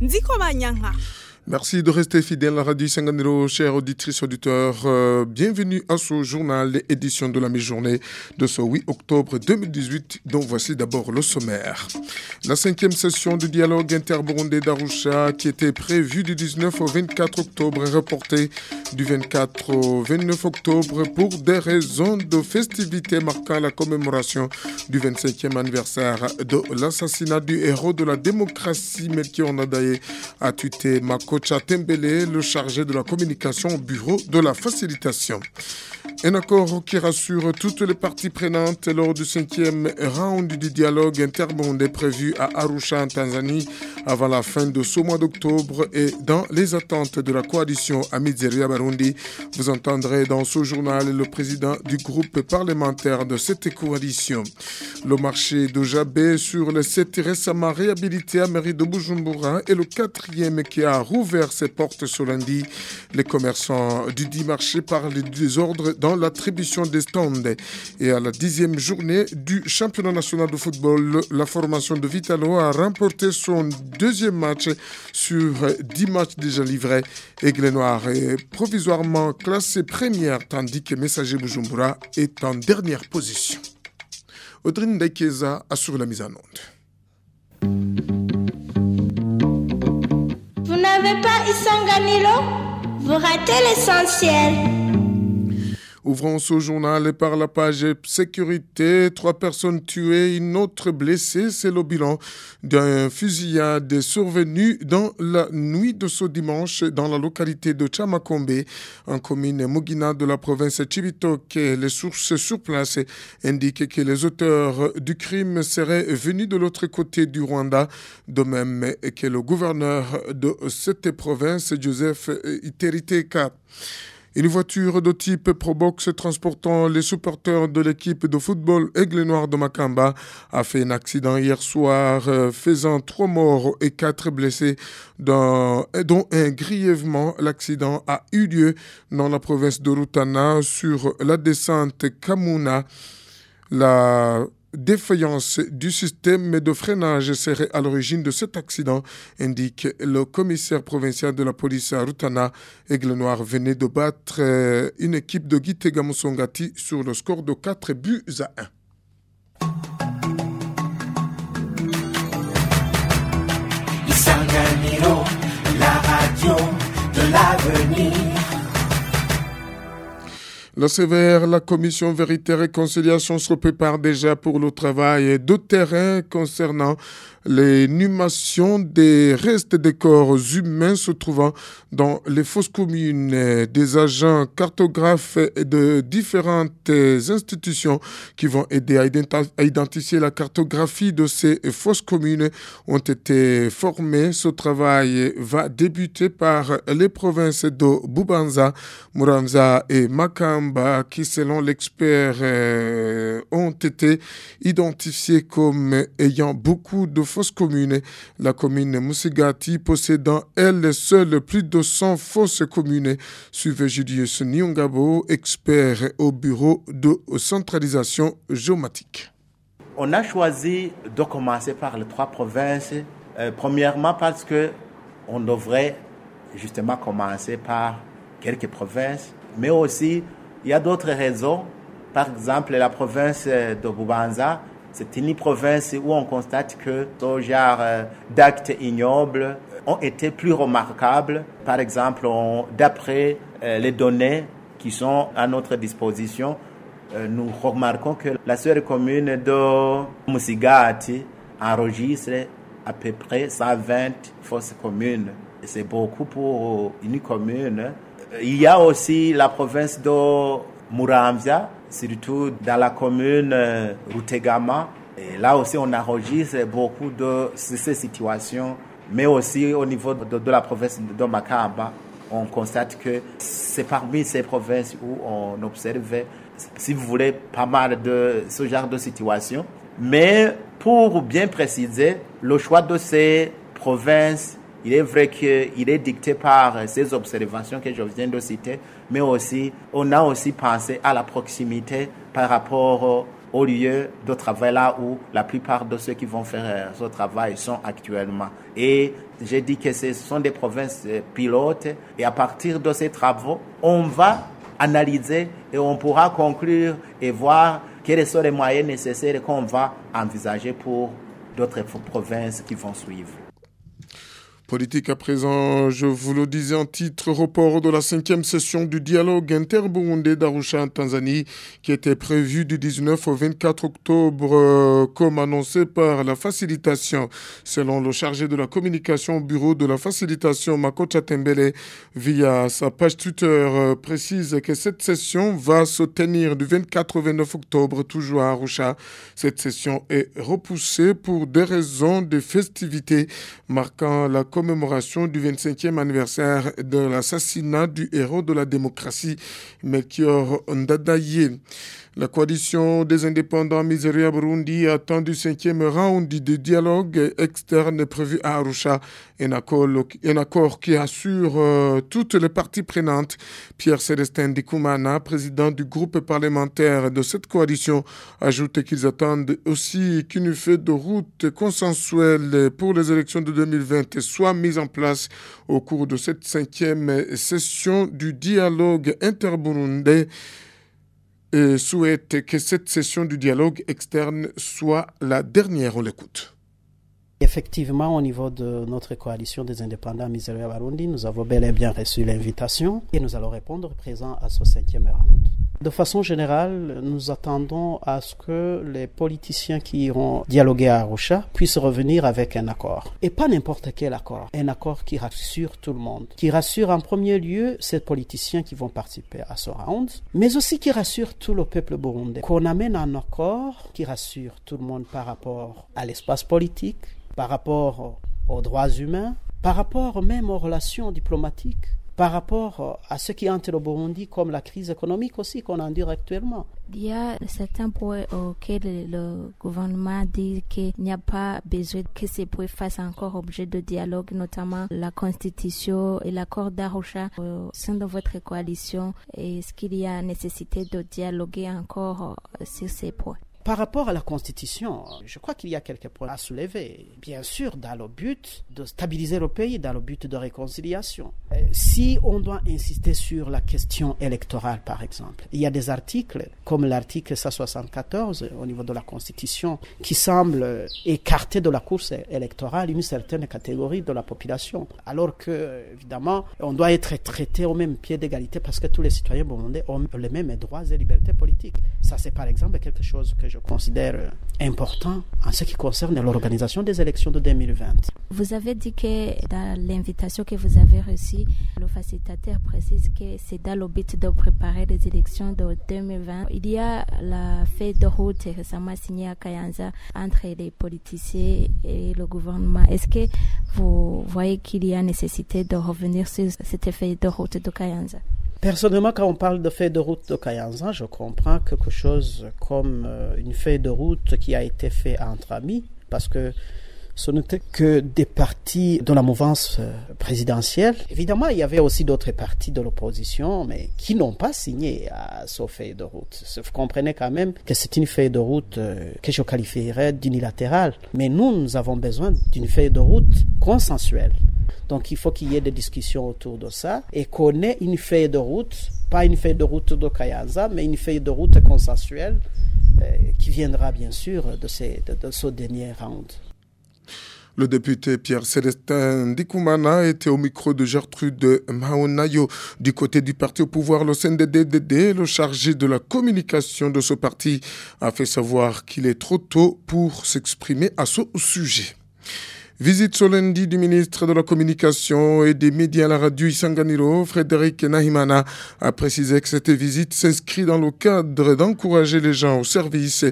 nzi ko banyanka Merci de rester fidèle à la radio Sanganero, chers auditrices, auditeurs. Euh, bienvenue à ce journal, édition de la mi-journée de ce 8 octobre 2018, dont voici d'abord le sommaire. La cinquième session du dialogue interburundais d'Arusha, qui était prévue du 19 au 24 octobre, est reportée du 24 au 29 octobre pour des raisons de festivité marquant la commémoration du 25e anniversaire de l'assassinat du héros de la démocratie, Melchior Nadaye, a tué Mako Tembele, le chargé de la communication au bureau de la facilitation. Un accord qui rassure toutes les parties prenantes lors du cinquième round du dialogue interbondé prévu à Arusha en Tanzanie avant la fin de ce mois d'octobre et dans les attentes de la coalition Amizeria Barundi. Vous entendrez dans ce journal le président du groupe parlementaire de cette coalition. Le marché de Jabé sur les sept récemment réhabilités à mairie de Bujumbura est le quatrième qui a rouvert ses portes ce lundi. Les commerçants du dit marché parlent du désordre dans l'attribution des stands. Et à la dixième journée du championnat national de football, la formation de Vitalo a remporté son deuxième match sur dix matchs déjà livrés. Aigle Noir est provisoirement classé première tandis que Messager Bujumbura est en dernière position. Audrine Dekeza assure la mise en onde. Vous n'avez pas Isanganilo Vous ratez l'essentiel. Ouvrons ce journal par la page sécurité. Trois personnes tuées, une autre blessée. C'est le bilan d'un fusillade survenu dans la nuit de ce dimanche dans la localité de Chamakombe, en commune Mugina de la province Chibitoke. Les sources sur place indiquent que les auteurs du crime seraient venus de l'autre côté du Rwanda, de même que le gouverneur de cette province, Joseph Iteriteka. Une voiture de type Probox transportant les supporters de l'équipe de football Aigle Noir de Makamba a fait un accident hier soir euh, faisant trois morts et quatre blessés dont un grièvement. L'accident a eu lieu dans la province de Rutana sur la descente Kamuna. Défaillance du système de freinage serait à l'origine de cet accident, indique le commissaire provincial de la police à Rutana. Aigle Noir venait de battre euh, une équipe de Gitega Musongati sur le score de 4 buts à 1. la radio de l'avenir. La sévère, la commission vérité et réconciliation se prépare déjà pour le travail de terrain concernant l'inhumation des restes des corps humains se trouvant dans les fosses communes. Des agents cartographes de différentes institutions qui vont aider à identifier la cartographie de ces fosses communes ont été formés. Ce travail va débuter par les provinces de Bubanza, Muramza et Makamba qui, selon l'expert, euh, ont été identifiés comme ayant beaucoup de communes. La commune Musigati possédant elle seule plus de 100 fausses communes. Suivez Julius Nyongabo, expert au bureau de centralisation géomatique. On a choisi de commencer par les trois provinces. Euh, premièrement parce que on devrait justement commencer par quelques provinces, mais aussi il y a d'autres raisons. Par exemple, la province de Bubanza, c'est une province où on constate que ce genre euh, d'actes ignobles ont été plus remarquables. Par exemple, d'après euh, les données qui sont à notre disposition, euh, nous remarquons que la seule commune de Musigati enregistre à peu près 120 fausses communes. C'est beaucoup pour une commune. Il y a aussi la province de Muramvia, surtout dans la commune Rutegama. Et là aussi, on enregistre beaucoup de ces situations, mais aussi au niveau de, la province de Makamba, on constate que c'est parmi ces provinces où on observe, si vous voulez, pas mal de ce genre de situations. Mais pour bien préciser, le choix de ces provinces, il est vrai qu'il est dicté par ces observations que je viens de citer, mais aussi, on a aussi pensé à la proximité par rapport au lieu de travailler là où la plupart de ceux qui vont faire ce travail sont actuellement. Et j'ai dit que ce sont des provinces pilotes et à partir de ces travaux, on va analyser et on pourra conclure et voir quels sont les moyens nécessaires qu'on va envisager pour d'autres provinces qui vont suivre. Politique à présent, je vous le disais en titre, report de la cinquième session du dialogue inter-burundais d'Arusha en Tanzanie, qui était prévu du 19 au 24 octobre, euh, comme annoncé par la facilitation. Selon le chargé de la communication au bureau de la facilitation, Makocha Tembele, via sa page Twitter, euh, précise que cette session va se tenir du 24 au 29 octobre, toujours à Arusha. Cette session est repoussée pour des raisons de festivités marquant la commémoration du 25e anniversaire de l'assassinat du héros de la démocratie, Melchior Ndadaye. La coalition des indépendants Miseria Burundi attend du cinquième round de dialogue externe prévu à Arusha, un accord, qui assure euh, toutes les parties prenantes. Pierre Célestin Dikoumana, président du groupe parlementaire de cette coalition, ajoute qu'ils attendent aussi qu'une feuille de route consensuelle pour les élections de 2020 soit mise en place au cours de cette cinquième session du dialogue interburundais et souhaite que cette session du dialogue externe soit la dernière. On l'écoute. Effectivement, au niveau de notre coalition des indépendants Miseria nous avons bel et bien reçu l'invitation et nous allons répondre présent à ce cinquième round. De façon générale, nous attendons à ce que les politiciens qui iront dialoguer à Arusha puissent revenir avec un accord. Et pas n'importe quel accord. Un accord qui rassure tout le monde. Qui rassure en premier lieu ces politiciens qui vont participer à ce round, mais aussi qui rassure tout le peuple burundais. Qu'on amène un accord qui rassure tout le monde par rapport à l'espace politique, par rapport aux droits humains, par rapport même aux relations diplomatiques par rapport à ce qui entre le Burundi, comme la crise économique aussi qu'on endure actuellement. Il y a certains points auxquels le gouvernement dit qu'il n'y a pas besoin que ces points fassent encore objet de dialogue, notamment la constitution et l'accord d'Arusha au sein de votre coalition. Est-ce qu'il y a nécessité de dialoguer encore sur ces points? Par rapport à la Constitution, je crois qu'il y a quelques points à soulever. Bien sûr, dans le but de stabiliser le pays, dans le but de réconciliation. Euh, si on doit insister sur la question électorale, par exemple, il y a des articles, comme l'article 174 au niveau de la Constitution, qui semblent écarter de la course électorale une certaine catégorie de la population. Alors que, évidemment, on doit être traité au même pied d'égalité parce que tous les citoyens burundais ont les mêmes droits et libertés politiques. Ça, c'est par exemple quelque chose que je je considère important en ce qui concerne l'organisation des élections de 2020. Vous avez dit que dans l'invitation que vous avez reçue, le facilitateur précise que c'est dans le de préparer les élections de 2020. Il y a la feuille de route récemment signée à Kayanza entre les politiciens et le gouvernement. Est-ce que vous voyez qu'il y a nécessité de revenir sur cette feuille de route de Kayanza? Personnellement, quand on parle de feuille de route de Kayanza, je comprends quelque chose comme euh, une feuille de route qui a été faite entre amis, parce que ce n'était que des partis de la mouvance euh, présidentielle. Évidemment, il y avait aussi d'autres partis de l'opposition, mais qui n'ont pas signé à ce feuille de route. Vous comprenez quand même que c'est une feuille de route euh, que je qualifierais d'unilatérale. Mais nous, nous avons besoin d'une feuille de route consensuelle. Donc il faut qu'il y ait des discussions autour de ça et qu'on ait une feuille de route, pas une feuille de route de Kayanza, mais une feuille de route consensuelle euh, qui viendra bien sûr de, ce dernier round. Le député Pierre Célestin Dikoumana était au micro de Gertrude Maonayo du côté du parti au pouvoir, le CNDD-DD. Le chargé de la communication de ce parti a fait savoir qu'il est trop tôt pour s'exprimer à ce sujet. Visite solendi du ministre de la Communication et des médias à la radio Isanganiro, Frédéric Nahimana, a précisé que cette visite s'inscrit dans le cadre d'encourager les gens au service.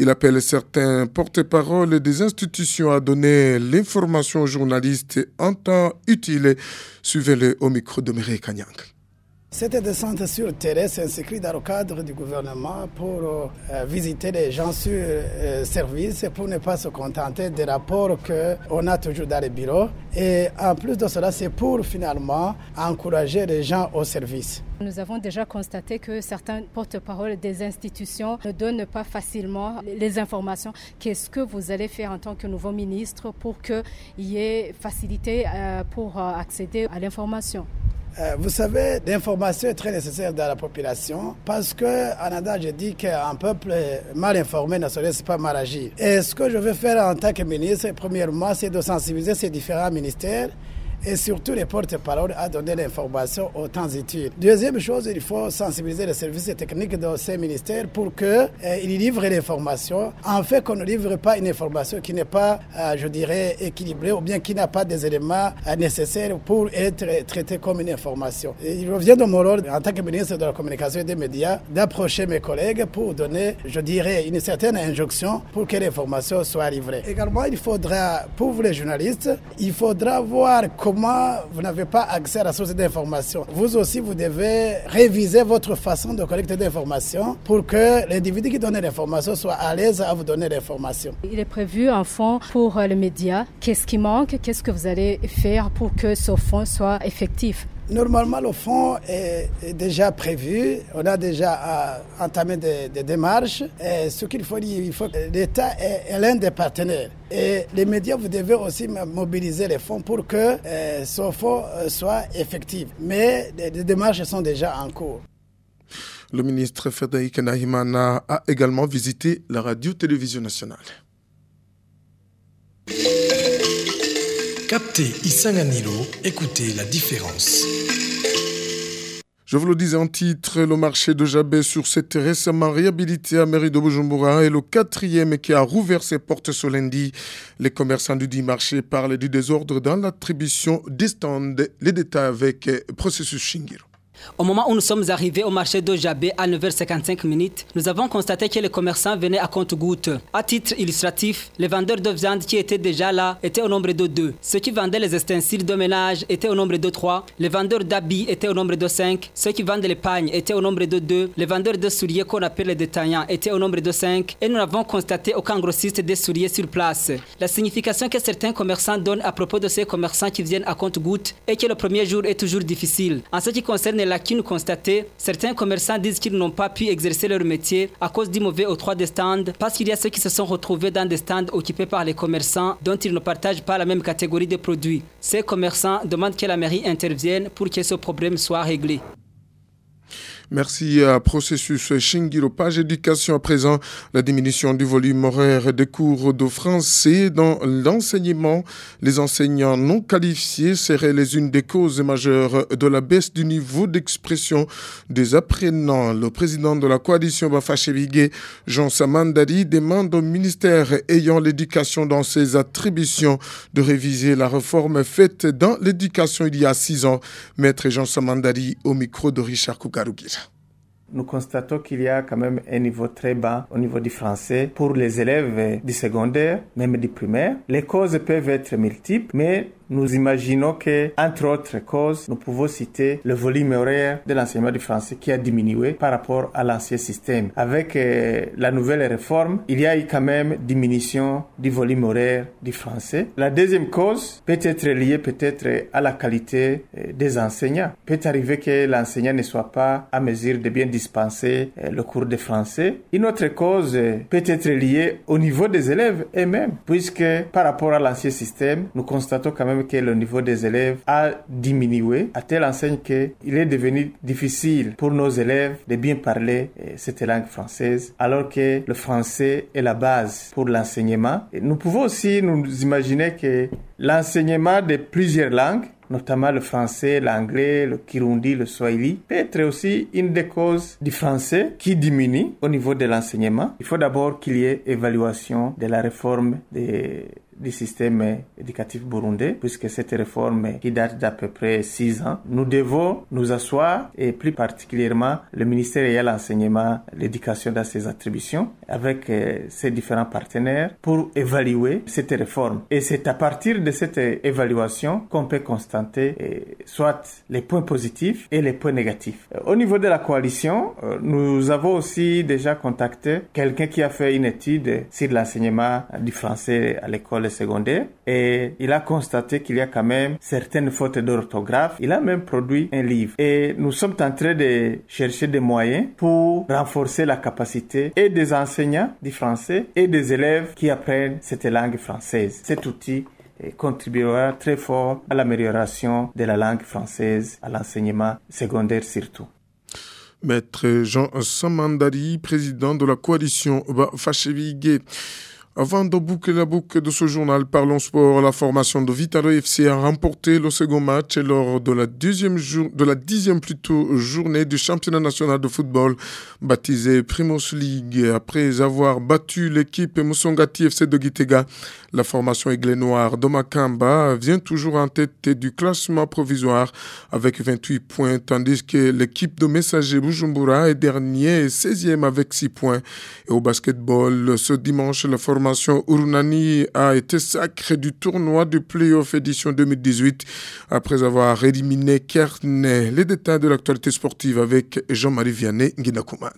Il appelle certains porte-parole des institutions à donner l'information aux journalistes en temps utile. Suivez-le au micro de Mireille Kanyang. Cette descente sur terrain s'inscrit dans le cadre du gouvernement pour euh, visiter les gens sur euh, service et pour ne pas se contenter des rapports qu'on a toujours dans les bureaux. Et en plus de cela, c'est pour finalement encourager les gens au service. Nous avons déjà constaté que certains porte-parole des institutions ne donnent pas facilement les informations. Qu'est-ce que vous allez faire en tant que nouveau ministre pour qu'il y ait facilité euh, pour accéder à l'information? Euh, vous savez, l'information est très nécessaire dans la population parce que, en Ada, je dis qu'un peuple mal informé ne se laisse pas mal agir. Et ce que je veux faire en tant que ministre, premièrement, c'est de sensibiliser ces différents ministères et surtout les porte-parole à donner l'information aux temps utiles. Deuxième chose, il faut sensibiliser les services techniques de ces ministères pour qu'ils eh, livrent l'information. En fait, qu'on ne livre pas une information qui n'est pas, euh, je dirais, équilibrée ou bien qui n'a pas des éléments euh, nécessaires pour être traitée comme une information. Il revient de mon rôle en tant que ministre de la Communication et des Médias d'approcher mes collègues pour donner, je dirais, une certaine injonction pour que l'information soit livrée. Également, il faudra, pour les journalistes, il faudra voir comment comment vous n'avez pas accès à la source d'information. Vous aussi, vous devez réviser votre façon de collecter d'informations pour que l'individu qui donne l'information soit à l'aise à vous donner l'information. Il est prévu un fonds pour les médias. Qu'est-ce qui manque Qu'est-ce que vous allez faire pour que ce fonds soit effectif Normalement, le fonds est, déjà prévu. On a déjà euh, entamé des, démarches. Ce qu'il faut dire, il faut l'État est, l'un des partenaires. Et les médias, vous devez aussi mobiliser les fonds pour que euh, ce fonds euh, soit effectif. Mais les, démarches sont déjà en cours. Le ministre Frédéric Nahimana a également visité la radio-télévision nationale. Captez Isanganilo, écoutez la différence. Je vous le disais en titre, le marché de Jabé sur cette récemment réhabilité à mairie de Bujumbura est le quatrième qui a rouvert ses portes ce lundi. Les commerçants du dit marché parlent du désordre dans l'attribution des stands. Les détails avec Processus Shingiro. Au moment où nous sommes arrivés au marché de Jabé à 9h55 minutes, nous avons constaté que les commerçants venaient à compte-gouttes. À titre illustratif, les vendeurs de viande qui étaient déjà là étaient au nombre de deux. Ceux qui vendaient les ustensiles de ménage étaient au nombre de trois. Les vendeurs d'habits étaient au nombre de cinq. Ceux qui vendent les pagnes étaient au nombre de deux. Les vendeurs de souliers qu'on appelle les détaillants étaient au nombre de cinq. Et nous n'avons constaté aucun grossiste des souliers sur place. La signification que certains commerçants donnent à propos de ces commerçants qui viennent à compte-gouttes est que le premier jour est toujours difficile. En ce qui concerne nous constaté, certains commerçants disent qu'ils n'ont pas pu exercer leur métier à cause du mauvais octroi des stands, parce qu'il y a ceux qui se sont retrouvés dans des stands occupés par les commerçants dont ils ne partagent pas la même catégorie de produits. Ces commerçants demandent que la mairie intervienne pour que ce problème soit réglé. Merci à Processus Shingiro. Page éducation à présent, la diminution du volume horaire des cours de français dans l'enseignement. Les enseignants non qualifiés seraient les unes des causes majeures de la baisse du niveau d'expression des apprenants. Le président de la coalition Bafachevigué, Jean Samandari, demande au ministère ayant l'éducation dans ses attributions de réviser la réforme faite dans l'éducation il y a six ans. Maître Jean Samandari au micro de Richard Koukarougir nous constatons qu'il y a quand même un niveau très bas au niveau du français pour les élèves du secondaire, même du primaire. Les causes peuvent être multiples, mais nous imaginons que, entre autres causes, nous pouvons citer le volume horaire de l'enseignement du français qui a diminué par rapport à l'ancien système. Avec euh, la nouvelle réforme, il y a eu quand même diminution du volume horaire du français. La deuxième cause peut être liée peut-être à la qualité euh, des enseignants. Peut arriver que l'enseignant ne soit pas à mesure de bien dispenser euh, le cours de français. Une autre cause peut être liée au niveau des élèves eux-mêmes, puisque par rapport à l'ancien système, nous constatons quand même que le niveau des élèves a diminué à telle enseigne qu'il est devenu difficile pour nos élèves de bien parler eh, cette langue française, alors que le français est la base pour l'enseignement. Nous pouvons aussi nous imaginer que l'enseignement de plusieurs langues notamment le français, l'anglais, le kirundi, le swahili, peut être aussi une des causes du français qui diminue au niveau de l'enseignement. Il faut d'abord qu'il y ait évaluation de la réforme des du système éducatif burundais, puisque cette réforme qui date d'à peu près six ans, nous devons nous asseoir et plus particulièrement le ministère et l'enseignement, l'éducation dans ses attributions avec euh, ses différents partenaires pour évaluer cette réforme. Et c'est à partir de cette évaluation qu'on peut constater euh, soit les points positifs et les points négatifs. Au niveau de la coalition, nous avons aussi déjà contacté quelqu'un qui a fait une étude sur l'enseignement du français à l'école secondaire et il a constaté qu'il y a quand même certaines fautes d'orthographe. Il a même produit un livre et nous sommes en train de chercher des moyens pour renforcer la capacité et des enseignants du français et des élèves qui apprennent cette langue française. Cet outil contribuera très fort à l'amélioration de la langue française, à l'enseignement secondaire surtout. Maître Jean Samandari, président de la coalition Fachevigué. Avant de boucler la boucle de ce journal, parlons sport. La formation de Vitalo FC a remporté le second match lors de la deuxième de la dixième plutôt journée du championnat national de football baptisé Primos League. Après avoir battu l'équipe Musongati FC de Gitega, la formation Aigle Noir de Makamba vient toujours en tête du classement provisoire avec 28 points, tandis que l'équipe de Messager Bujumbura est dernier et 16e avec 6 points. Et au basketball, ce dimanche, la formation Urunani a été sacrée du tournoi du Playoff édition 2018 après avoir éliminé Kerne. Les détails de l'actualité sportive avec Jean-Marie Vianney Nguinakouman.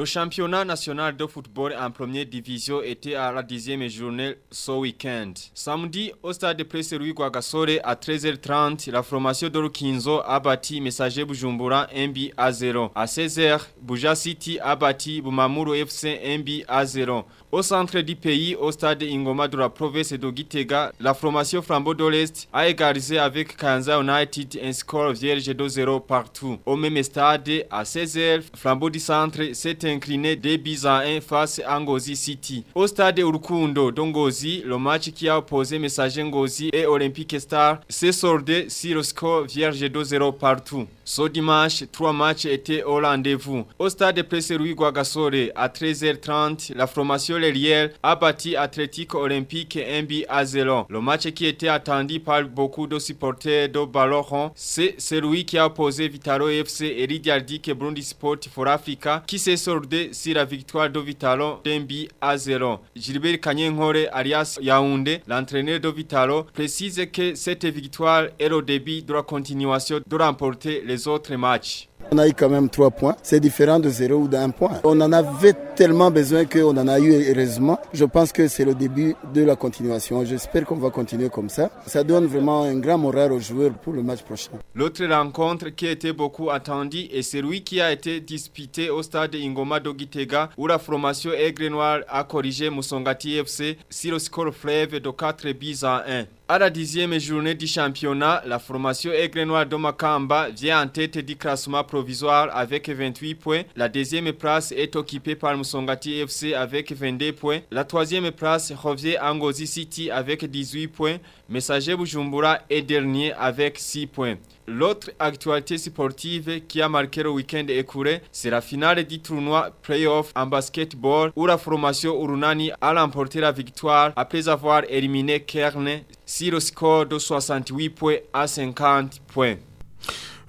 Le championnat national de football en première division était à la dixième journée ce week-end. Samedi, au stade de presse Rui Guagasore à 13h30, la formation de Rukinzo a bâti Messager Bujumbura MB à 0. À 16h, Buja City a bâti Bumamuro FC MB à 0. Au centre du pays, au stade Ingoma de la province de Gitega, la formation Flambeau de l'Est a égalisé avec Kanza United un score vierge de 0 partout. Au même stade, à 16h, Flambeau du centre s'est incliné 2 buts à 1 face à Ngozi City. Au stade Urukundo d'Ongozi, le match qui a opposé Messager Ngozi et Olympique Star s'est soldé sur le score vierge de 0 partout. Ce dimanche, trois matchs étaient au rendez-vous. Au stade de Presse Rui Guagasore, à 13h30, la formation Leliel a battu Athletic Olympique MB à 0. Le match qui était attendu par beaucoup de supporters de Baloron, c'est celui qui a opposé Vitalo FC et Lidiardik Burundi Sport for Africa qui s'est soldé sur la victoire de Vitalo d'MB à 0. Gilbert Kanyenkore alias Yaoundé, l'entraîneur de Vitalo, précise que cette victoire est le début de la continuation de remporter les autres matchs. On a eu quand même trois points. C'est différent de zéro ou d'un point. On en avait tellement besoin qu'on en a eu heureusement. Je pense que c'est le début de la continuation. J'espère qu'on va continuer comme ça. Ça donne vraiment un grand moral aux joueurs pour le match prochain. L'autre rencontre qui a été beaucoup attendue est celui qui a été disputé au stade Ingoma Dogitega où la formation Aigle Noir a corrigé Musongati FC sur le score fleuve de 4 buts à 1. À la dixième journée du championnat, la formation Aigle Noir de Makamba vient en tête du classement provisoire avec 28 points. La deuxième place est occupée par Musongati FC avec 22 points. La troisième place revient à Ngozi City avec 18 points. Messager Bujumbura est dernier avec 6 points. L'autre actualité sportive qui a marqué le week-end écoulé, c'est la finale du tournoi Playoff en basketball où la formation Urunani a remporté la victoire après avoir éliminé Kerne sur le score de 68 points à 50 points.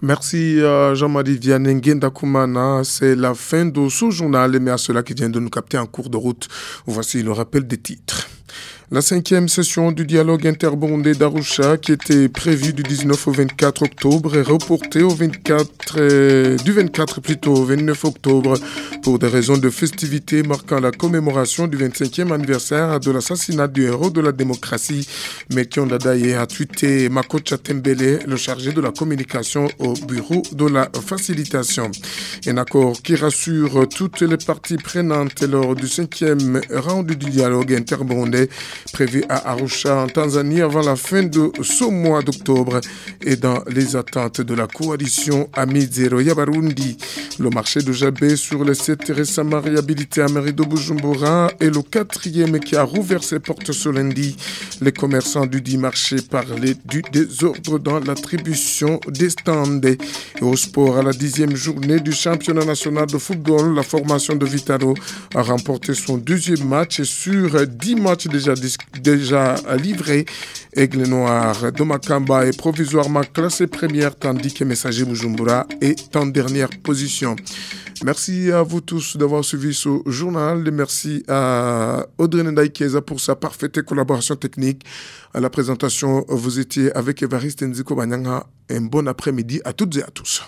Merci euh, Jean-Marie Vianney Kumana. C'est la fin de ce journal, mais à ceux-là qui viennent de nous capter en cours de route, voici le rappel des titres. La cinquième session du dialogue interbondé d'Arusha, qui était prévue du 19 au 24 octobre, est reportée au 24, du 24 plutôt au 29 octobre pour des raisons de festivité marquant la commémoration du 25e anniversaire de l'assassinat du héros de la démocratie. Mekion Dadaye a tweeté Makocha Tembele, le chargé de la communication au bureau de la facilitation. Un accord qui rassure toutes les parties prenantes lors du cinquième round du dialogue interbondé prévu à Arusha en Tanzanie avant la fin de ce mois d'octobre et dans les attentes de la coalition Amizero Yabarundi. Le marché de Jabé sur les sept récemment réhabilités à mairie de Bujumbura est le quatrième qui a rouvert ses portes ce lundi. Les commerçants du dit marché parlaient du désordre dans l'attribution des stands. Et au sport, à la dixième journée du championnat national de football, la formation de Vitalo a remporté son deuxième match sur dix matchs déjà, livrés. Aigle Noir de Makamba est provisoirement classé première tandis que Messager Bujumbura est en dernière position. Merci à vous tous d'avoir suivi ce journal. Merci à Audrey Ndaikeza pour sa parfaite collaboration technique. À la présentation, vous étiez avec Evariste Nziko Banyanga. Un bon après-midi à toutes et à tous.